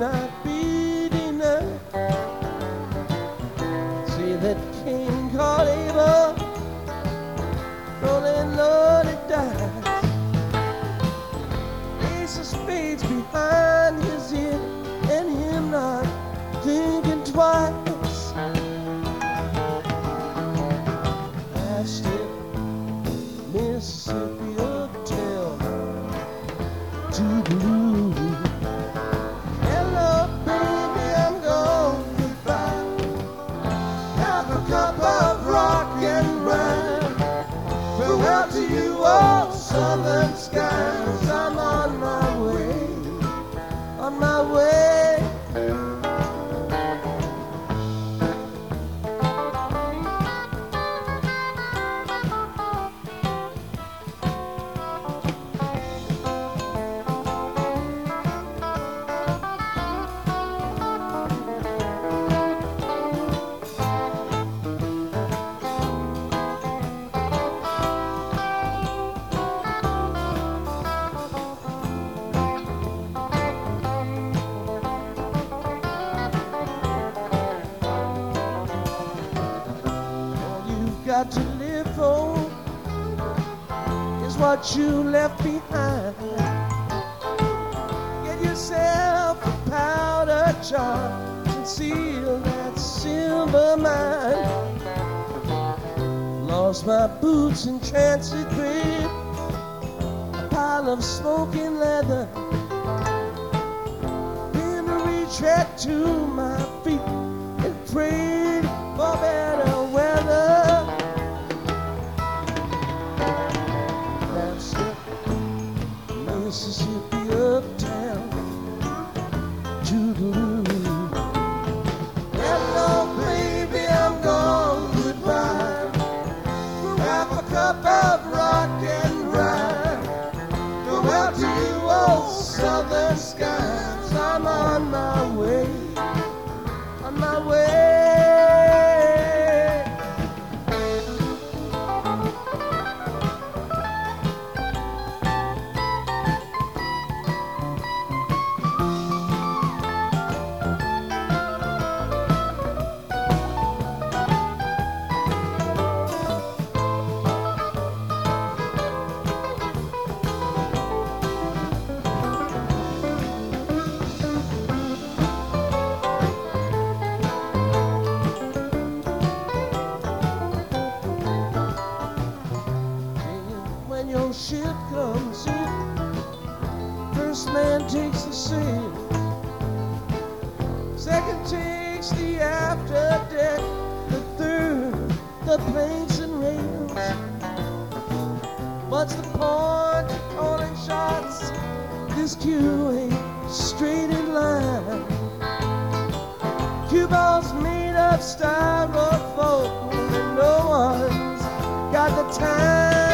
it not be denied. See that king called Abel, rolling loaded dice. Ace of spades behind his ear, and him not thinking twice. Last year, Mississippi Hotel to blue. Got to live for is what you left behind. Get yourself a powder jar, seal that silver mine. Lost my boots in transit grade, a pile of smoking leather. Been a retread to my feet of rock and rye. Farewell to you, old southern skies. I'm on my way, on my way. The planks and rails. What's the point of calling shots? This queue ain't straight in line. Cue balls made of styrofoam, and no one's got the time.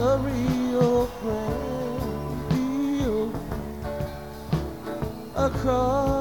The Grande, Rio, across